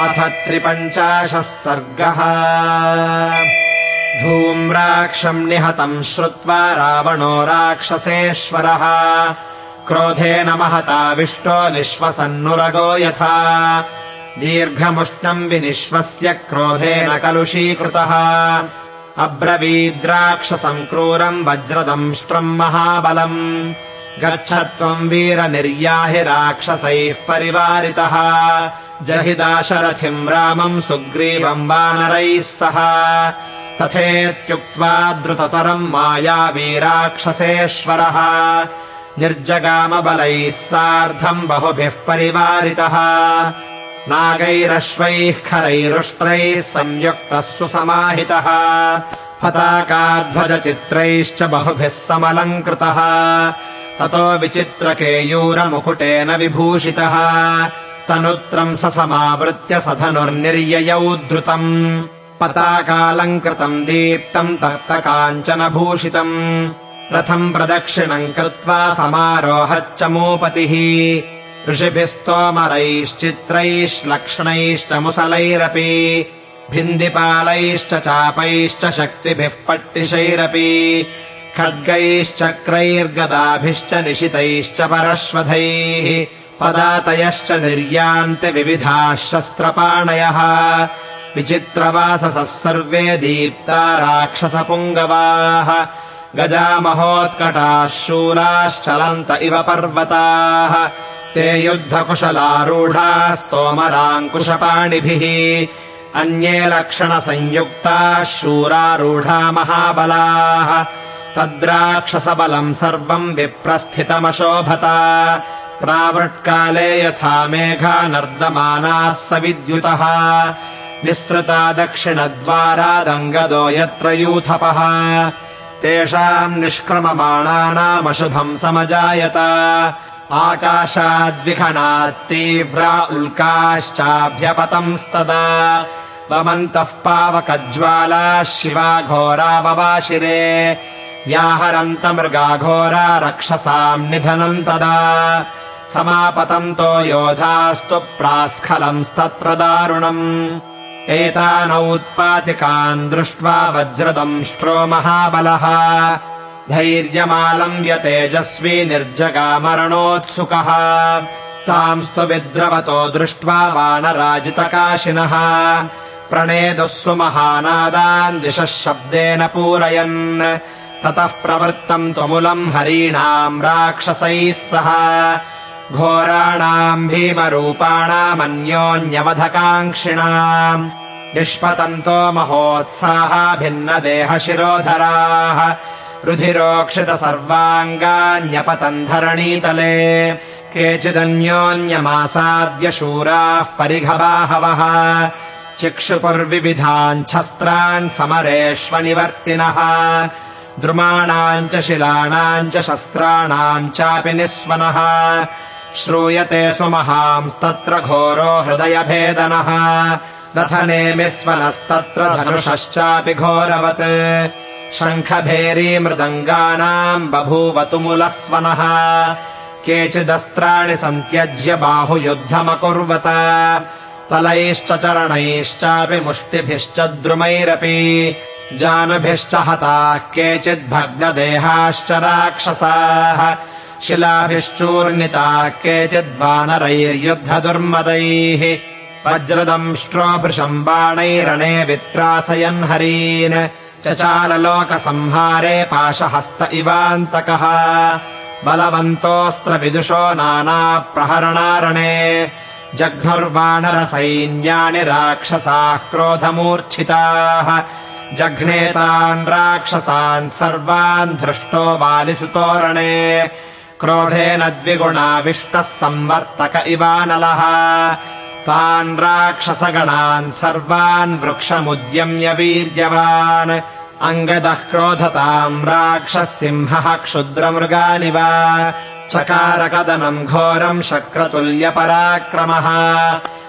अथ त्रिपञ्चाशः सर्गः। धूम्राक्षम् निहतम् श्रुत्वा रावणो राक्षसेश्वरः। क्रोधेन महताविष्टो निःश्वसन्नुरगो यथा। दीर्घमुष्णम् विनिश्वस्य क्रोधेन कलुषीकृतः। अब्रवीद्राक्षसम् क्रूरम् वज्रदंष्ट्रम् महाबलम्। गच्छ त्वम् वीरनिर्याहि राक्षसैः परिवारितः जहि दाशरथिम् रामम् सुग्रीवम् वानरैः सह। तथेत्युक्त्वा द्रुततरम् मायावीराक्षसेश्वरः निर्जगामबलैः सार्धम् बहुभिः परिवारितः। नागैरश्वैः खरैरुष्ट्रैः संयुक्तः सुसमाहितः। पताकाध्वजचित्रैश्च बहुभिः समलङ्कृतः। ततो विचित्रकेयूरमुकुटेन विभूषितः तनुत्रम् स समावृत्य स धनुर्निर्ययौ धृतम् पताकालङ्कृतम् दीप्तम् तप्तकाञ्चनभूषितम्। रथम् प्रदक्षिणम् कृत्वा समारोहच्चमूपतिः ऋषिभिस्तोमरैश्चित्रैश्लक्ष्णैश्च मुसलैरपि। भिन्दिपालैश्च चापैश्च शक्तिभिः पट्टिशैरपि। खड्गैश्चक्रैर्गदाभिश्च निशितैश्च परश्वधैः पदातयश्च निर्यान्ति विविधाः शस्त्रपाणयः। विचित्रवाससः सर्वे दीप्ता राक्षसपुङ्गवाः। गजामहोत्कटाः शूलाश्चलन्त इव पर्वताः। ते युद्धकुशलारूढाः स्तोमराङ्कुशपाणिभिः। अन्ये लक्षणसंयुक्ताः शूरारूढा महाबलाः। तद्राक्षसबलम् सर्वम् विप्रस्थितमशोभता प्रावृट्काले यथा मेघा नर्दमानाः स निःसृता दक्षिणद्वारादङ्गदो यत्र यूथपः। तेषाम् निष्क्रममाणानामशुभम् समजायत। आकाशाद्विखणात्तीव्रा उल्काश्चाभ्यपतंस्तदा। वमन्तः पावकज्ज्वालाः शिवा घोराववाशिरे व्याहरन्तमृगाघोरा रक्षसाम् निधनम् तदा समापतन्तो योधास्तु प्रास्खलंस्तत्र दारुणम् एतानौत्पातिकान् दृष्ट्वा वज्रदंष्ट्रो महाबलः। धैर्यमालम् यतेजस्वी निर्जगामरणोत्सुकः तांस्तु विद्रवतो दृष्ट्वा वानराजितकाशिनः। प्रणेदुः सुमहानादान् दिशः शब्देन पूरयन्। ततः प्रवृत्तम् त्वमुलम् हरीणाम् राक्षसैः सह घोराणाम् भीमरूपाणामन्योन्यवधकाङ्क्षिणाम् निष्पतन्तो महोत्साहा भिन्नदेहशिरोधराः रुधिरोक्षित सर्वाङ्गान्यपतन् धरणीतले केचिदन्योन्यमासाद्य शूराः परिघबाहवः छस्त्रान् समरेष्वनिवर्तिनः द्रुमाणाम् च शिलानाम् च शस्त्राणाम् चापि निःस्वनः श्रूयते सुमहांस्तत्र घोरो हृदयभेदनः। रथनेमिस्वनस्तत्र धनुषश्चापि घोरवत्। शङ्खभेरी मृदङ्गानाम् बभूवतुमुलस्वनः केचिदस्त्राणि सन्त्यज्य बाहुयुद्धमकुर्वत। तलैश्च चरणैश्चापि मुष्टिभिश्च द्रुमैरपि। जानुभिश्च हताः केचिद्भग्नदेहाश्च राक्षसाः शिलाभिश्चूर्णिताः केचिद्वानरैर्युद्धदुर्मदैः वज्रदंष्ट्रोभृशम् बाणैरणे वित्रासयन् हरीन् चचाललोकसंहारे पाशहस्त इवान्तकः बलवन्तोऽस्त्रविदुषो नानाप्रहरणारणे जघ्नुर्वानरसैन्यानि राक्षसाः क्रोधमूर्च्छिताः जघ्नेतान् राक्षसान् सर्वान् धृष्टो बालिसुतोरणे क्रोधेन द्विगुणाविष्टः संवर्तक इवानलः। तान् राक्षसगणान् सर्वान् वृक्षमुद्यम्य वीर्यवान्। अङ्गदः क्रोधताम् राक्षसिंहः क्षुद्रमृगानि वा चकारकदनम् घोरम् शक्रतुल्यपराक्रमः।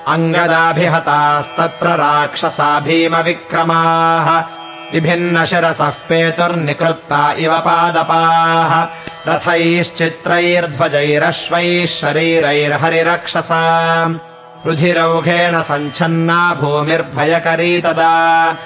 अङ्गदाभिहतास्तत्र राक्षसा भीमविक्रमाः विभिन्नशिरसः पेतुर्निकृत्ता इव पादपाः। रथैश्चित्रैर्ध्वजैरश्वैः शरीरैर्हरिरक्षसा। रुधिरौघेण सञ्छन्ना भूमिर्भयकरी तदा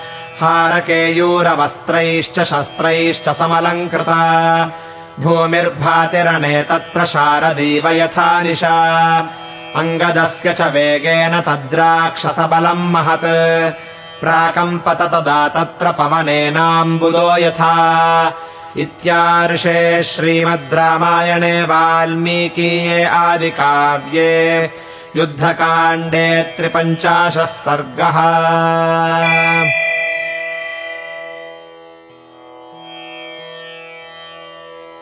हारकेयूरवस्त्रैश्च शस्त्रैश्च समलङ्कृता। भूमिर्भातिरणे तत्र शारदीव यथा निशा। अङ्गदस्य च वेगेन तद्राक्षसबलम् महत् प्राकम्पत तदा तत्र पवनेनाम्बुदो यथा। इत्यार्षे श्रीमद् रामायणे वाल्मीकीये आदिकाव्ये युद्धकाण्डे त्रिपञ्चाशः सर्गः